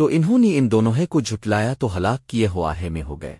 تو انہوں نے ان دونوں کو جھٹلایا تو ہلاک کیے ہوا ہے میں ہو گئے۔